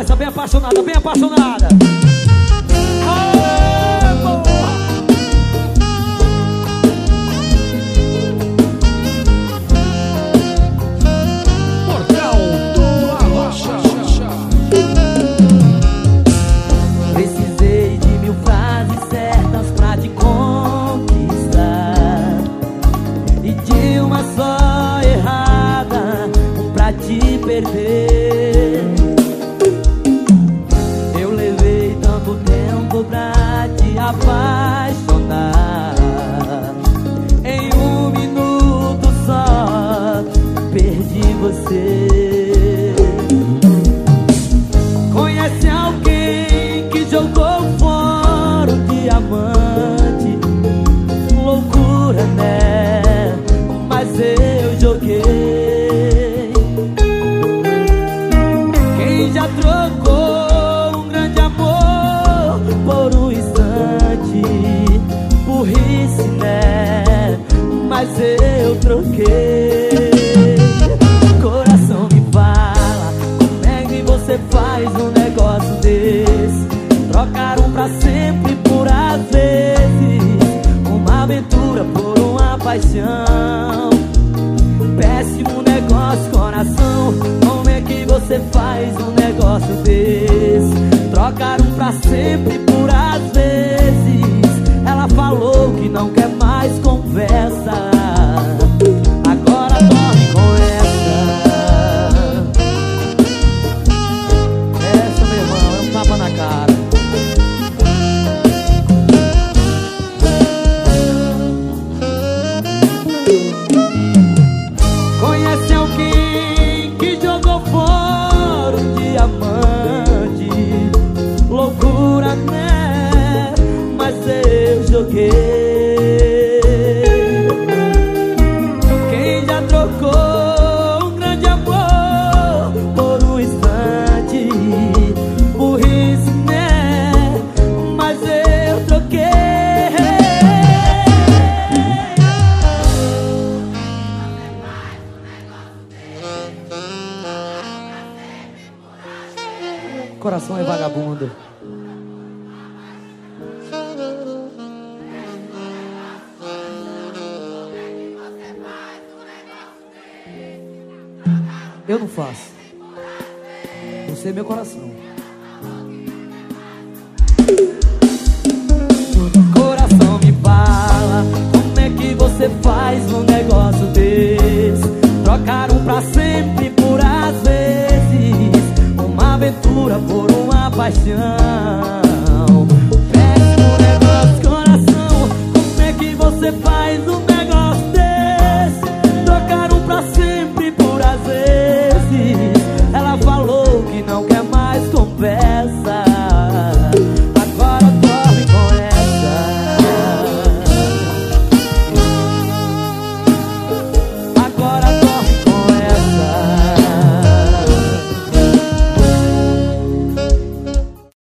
essa, bem apaixonada, bem apaixonada. Aê! pra te apaixonar. Em um minuto só, perdi você. Conhece alguém que jogou fora o diamante? Loucura, né? Mas eu joguei. Quem já trocou? porquê. Coração me fala, como é que você faz um negócio desse? Trocar um pra sempre por às vezes, uma aventura por uma paixão. Péssimo negócio, coração. Como é que você faz um negócio desse? Trocar um pra sempre por Ooh. Coração é vagabundo. Eu não faço. Você é meu coração. Coração me fala, como é que você faz, boneca? É paixão.